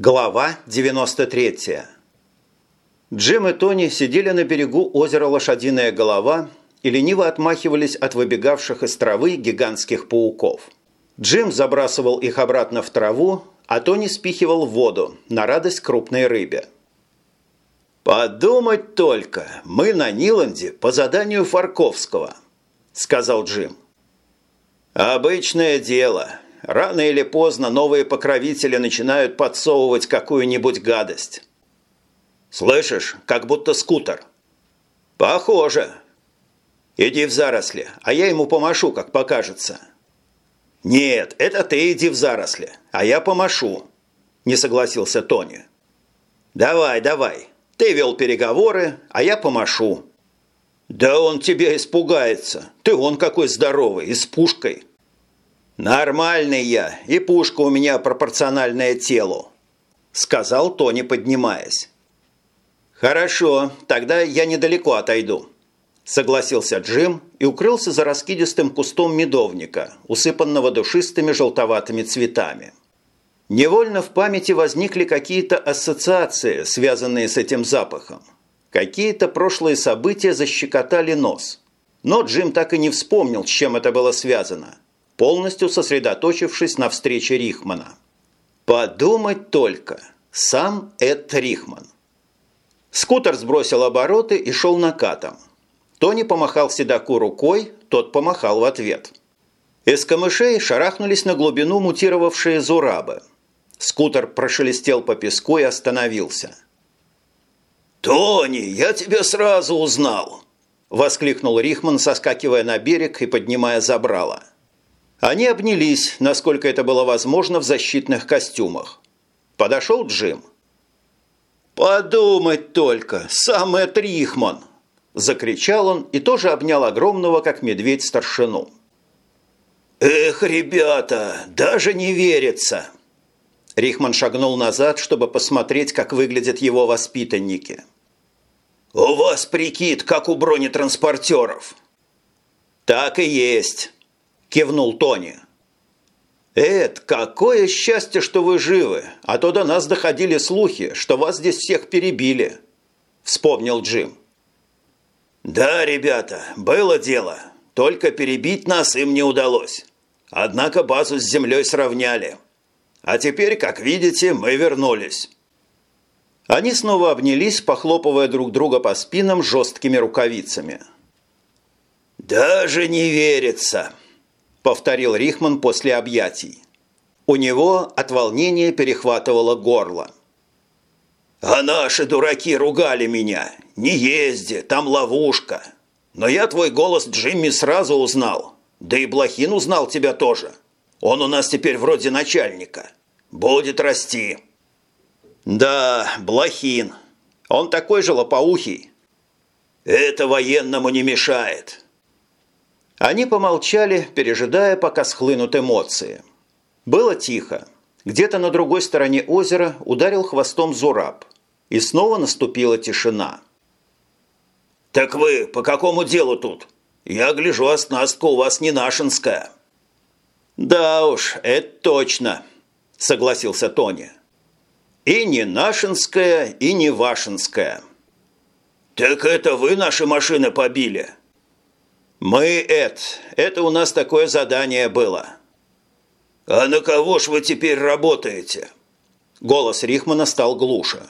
Глава 93. Джим и Тони сидели на берегу озера Лошадиная голова и лениво отмахивались от выбегавших из травы гигантских пауков. Джим забрасывал их обратно в траву, а Тони спихивал в воду на радость крупной рыбе. «Подумать только, мы на Ниланде по заданию Фарковского», – сказал Джим. «Обычное дело. Рано или поздно новые покровители начинают подсовывать какую-нибудь гадость. Слышишь, как будто скутер. Похоже. Иди в заросли, а я ему помашу, как покажется. Нет, это ты иди в заросли, а я помашу, не согласился Тони. Давай, давай. Ты вел переговоры, а я помашу. Да он тебя испугается. Ты он какой здоровый и с пушкой. «Нормальный я, и пушка у меня пропорциональная телу», – сказал Тони, поднимаясь. «Хорошо, тогда я недалеко отойду», – согласился Джим и укрылся за раскидистым кустом медовника, усыпанного душистыми желтоватыми цветами. Невольно в памяти возникли какие-то ассоциации, связанные с этим запахом. Какие-то прошлые события защекотали нос. Но Джим так и не вспомнил, с чем это было связано – полностью сосредоточившись на встрече Рихмана. Подумать только, сам Эд Рихман. Скутер сбросил обороты и шел накатом. Тони помахал седаку рукой, тот помахал в ответ. Из камышей шарахнулись на глубину мутировавшие зурабы. Скутер прошелестел по песку и остановился. «Тони, я тебя сразу узнал!» – воскликнул Рихман, соскакивая на берег и поднимая забрало. Они обнялись, насколько это было возможно в защитных костюмах. Подошел Джим. «Подумать только, сам Эд Рихман!» Закричал он и тоже обнял огромного, как медведь, старшину. «Эх, ребята, даже не верится!» Рихман шагнул назад, чтобы посмотреть, как выглядят его воспитанники. «У вас прикид, как у бронетранспортеров!» «Так и есть!» – кивнул Тони. «Эд, какое счастье, что вы живы, а то до нас доходили слухи, что вас здесь всех перебили», – вспомнил Джим. «Да, ребята, было дело, только перебить нас им не удалось. Однако базу с землей сравняли. А теперь, как видите, мы вернулись». Они снова обнялись, похлопывая друг друга по спинам жесткими рукавицами. «Даже не верится», – повторил Рихман после объятий. У него от волнения перехватывало горло. «А наши дураки ругали меня. Не езди, там ловушка. Но я твой голос Джимми сразу узнал. Да и Блохин узнал тебя тоже. Он у нас теперь вроде начальника. Будет расти». «Да, Блохин. Он такой же лопоухий». «Это военному не мешает. Они помолчали, пережидая, пока схлынут эмоции. Было тихо. Где-то на другой стороне озера ударил хвостом Зураб. И снова наступила тишина. «Так вы по какому делу тут? Я гляжу, оснастка у вас не нашинская». «Да уж, это точно», – согласился Тони. «И не нашинская, и не вашинская». «Так это вы наши машины побили?» «Мы, Эд, это у нас такое задание было». «А на кого ж вы теперь работаете?» Голос Рихмана стал глуше.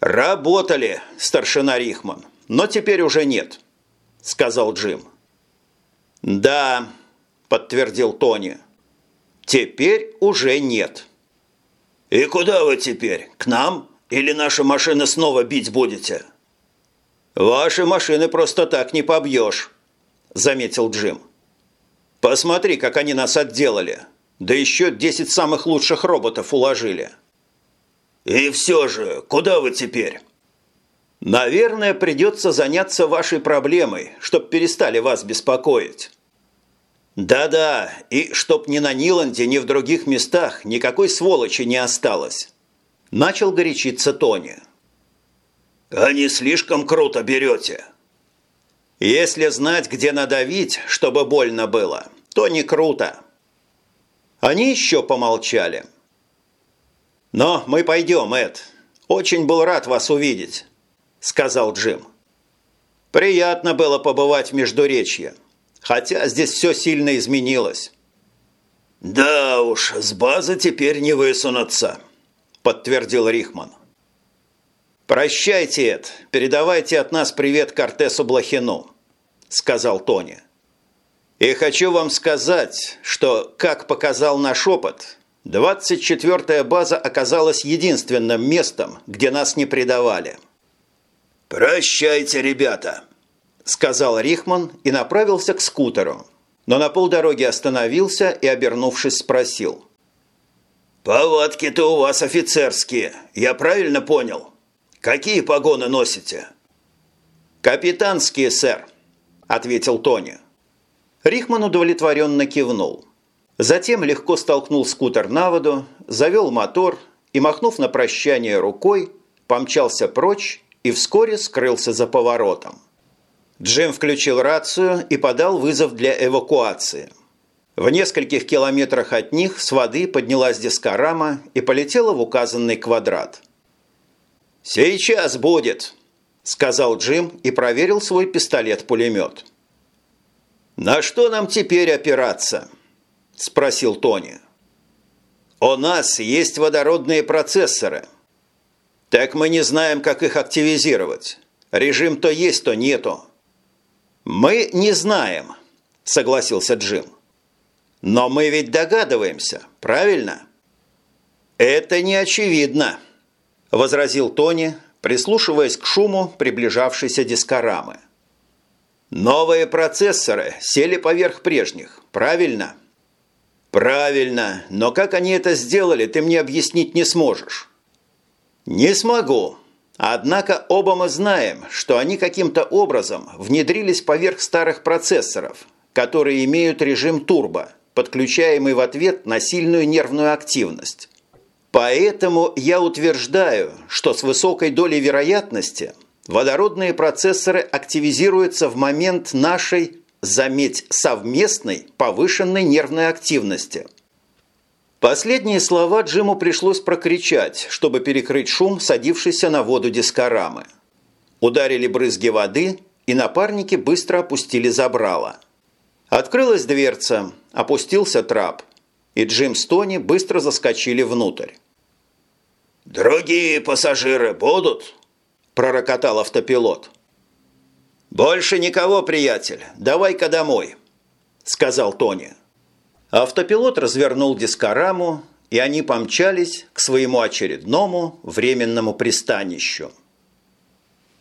«Работали, старшина Рихман, но теперь уже нет», – сказал Джим. «Да», – подтвердил Тони. «Теперь уже нет». «И куда вы теперь? К нам? Или наши машины снова бить будете?» «Ваши машины просто так не побьешь», – заметил Джим. «Посмотри, как они нас отделали. Да еще десять самых лучших роботов уложили». «И все же, куда вы теперь?» «Наверное, придется заняться вашей проблемой, чтоб перестали вас беспокоить». «Да-да, и чтоб ни на Ниланде, ни в других местах никакой сволочи не осталось». Начал горячиться Тони. «А не слишком круто берете?» «Если знать, где надавить, чтобы больно было, то не круто». Они еще помолчали. «Но мы пойдем, Эд. Очень был рад вас увидеть», – сказал Джим. «Приятно было побывать в Междуречье, хотя здесь все сильно изменилось». «Да уж, с базы теперь не высунуться», – подтвердил Рихман. «Прощайте, Эд, передавайте от нас привет Кортесу Блохину», – сказал Тони. «И хочу вам сказать, что, как показал наш опыт, 24-я база оказалась единственным местом, где нас не предавали». «Прощайте, ребята», – сказал Рихман и направился к скутеру, но на полдороги остановился и, обернувшись, спросил. «Повадки-то у вас офицерские, я правильно понял? Какие погоны носите?» «Капитанские, сэр», – ответил Тони. Рихман удовлетворенно кивнул. Затем легко столкнул скутер на воду, завел мотор и, махнув на прощание рукой, помчался прочь и вскоре скрылся за поворотом. Джим включил рацию и подал вызов для эвакуации. В нескольких километрах от них с воды поднялась дискорама и полетела в указанный квадрат. «Сейчас будет», – сказал Джим и проверил свой пистолет-пулемет. «На что нам теперь опираться?» – спросил Тони. «У нас есть водородные процессоры. Так мы не знаем, как их активизировать. Режим то есть, то нету. «Мы не знаем», – согласился Джим. «Но мы ведь догадываемся, правильно?» «Это не очевидно», – возразил Тони, прислушиваясь к шуму приближавшейся дискорамы. «Новые процессоры сели поверх прежних, правильно?» «Правильно, но как они это сделали, ты мне объяснить не сможешь». «Не смогу», Однако оба мы знаем, что они каким-то образом внедрились поверх старых процессоров, которые имеют режим турбо, подключаемый в ответ на сильную нервную активность. Поэтому я утверждаю, что с высокой долей вероятности водородные процессоры активизируются в момент нашей, заметь, совместной повышенной нервной активности – Последние слова Джиму пришлось прокричать, чтобы перекрыть шум, садившийся на воду дискорамы. Ударили брызги воды, и напарники быстро опустили забрало. Открылась дверца, опустился трап, и Джим с Тони быстро заскочили внутрь. «Другие пассажиры будут?» – пророкотал автопилот. «Больше никого, приятель. Давай-ка домой», – сказал Тони. Автопилот развернул дискораму, и они помчались к своему очередному временному пристанищу.